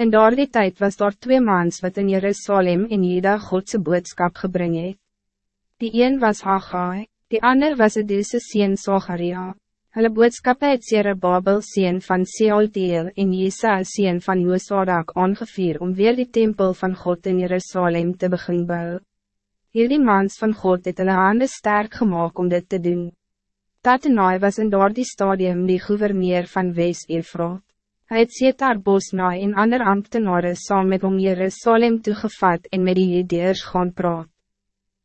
In daardie tijd was daar twee maans wat in Jerusalem en Jeda Godse boodskap gebring het. Die een was Haggai, die ander was Eduse sien Zacharia. Hulle boodskappe het Babel sien van Sealtiel en Jesa sien van Joosadak aangevier om weer die tempel van God in Jerusalem te begin bouwen. Hierdie mans van God het hulle hande sterk gemaakt om dit te doen. Tatenaai was in daardie stadium die gouverneur van West-Efraat. Hij het Setar Bosnaai en ander ambtenaren saam met om Jerusalem toegevat en met die Jedeers gaan praat.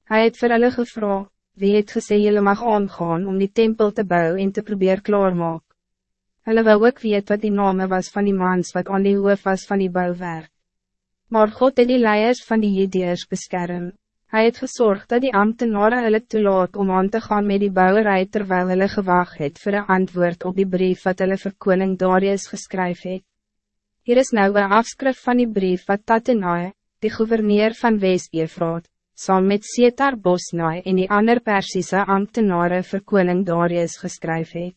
Hij het vir hulle gevra, wie het gesê julle mag aangaan om die tempel te bouwen en te probeer klaarmaak. Hulle wil ook weet wat die name was van die mans wat aan die hoof was van die bouwwerk. Maar God het die leiers van die Jedeers beskerm. Hij het gezorgd dat die ambtenaren hulle toelaat om aan te gaan met die bouwerij terwijl hulle gewag het voor een antwoord op die brief wat hulle vir koning Darius geskryf het. Hier is nou een afskrif van die brief wat Tatenae, die gouverneur van West-Efraat, saam met Setar Bosnaai en die ander Persische ambtenaren vir koning Darius geskryf het.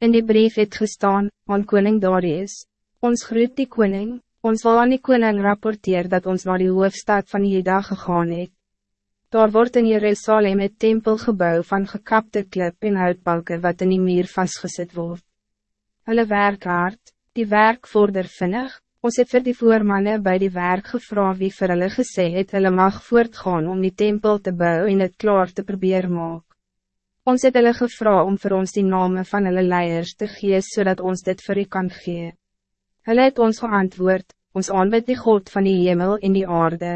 In die brief het gestaan, aan koning Darius, ons groet die koning, ons wil aan die koning rapporteer dat ons naar die hoofstad van Jeda gegaan het. Daar wordt in Jerusalem het tempel gebouw van gekapte klip en houtbalken wat in die muur vastgezet wordt. Hulle werk hard, die werk vorder vinnig, ons het vir die voormanne bij die werk gevra wie vir hulle gesê het hulle mag voortgaan om die tempel te bouwen en het klaar te probeer maak. Ons het hulle gevra om voor ons die namen van hulle leiers te gee zodat ons dit vir u kan gee. Hulle het ons geantwoord, ons aanbid die God van die hemel en die aarde,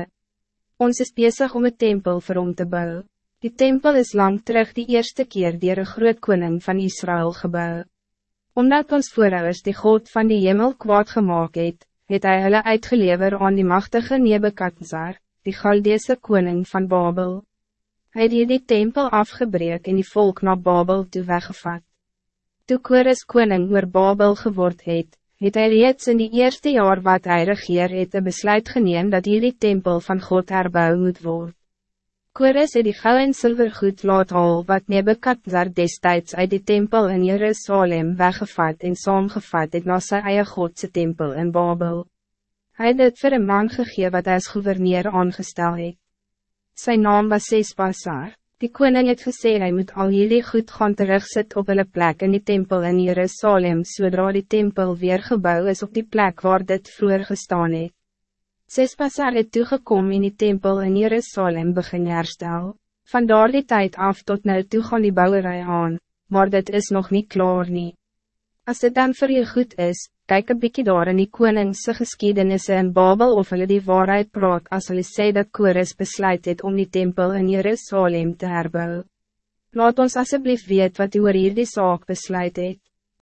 Ons is bezig om een tempel voor om te bouwen. Die tempel is lang terug die eerste keer die een groot koning van Israël gebouw. Omdat ons voorouders die God van die hemel kwaad gemaakt het, het hy hulle uitgelever aan die machtige Nebekadzar, die Galdese koning van Babel. Hij het die tempel afgebreek en die volk naar Babel toe weggevat. Toe Kores koning oor Babel geword het, het hy reeds in die eerste jaar wat hij regeer het een besluit geneem dat hier die tempel van God herbouw moet worden. Kores het die gauw en silvergoed laat al wat Nebekadzar destijds uit die tempel in Jerusalem weggevat en saamgevat het na sy eie Godse tempel in Babel. Hij het dit vir een man gegee wat hij als gouverneur aangestel het. Sy naam was Sespasar. Die koning het gesê hy moet al jullie goed gaan terugsit op hulle plek in die tempel in Jerusalem, zodra die tempel weer gebouw is op die plek waar dit vroeger gestaan het. Sespasar het toegekom in die tempel in Jerusalem begin herstel. Van die tijd af tot nou toe gaan die bouwerij aan, maar dit is nog niet klaar nie. As dit dan voor je goed is, Kijk een bykie daar in die koningse geschiedenissen in Babel of hulle die waarheid praat as hulle sê dat Kores besluit het om die tempel in Jerusalem te herbouwen. Laat ons alsjeblieft weet wat u oor hier die zaak besluit het.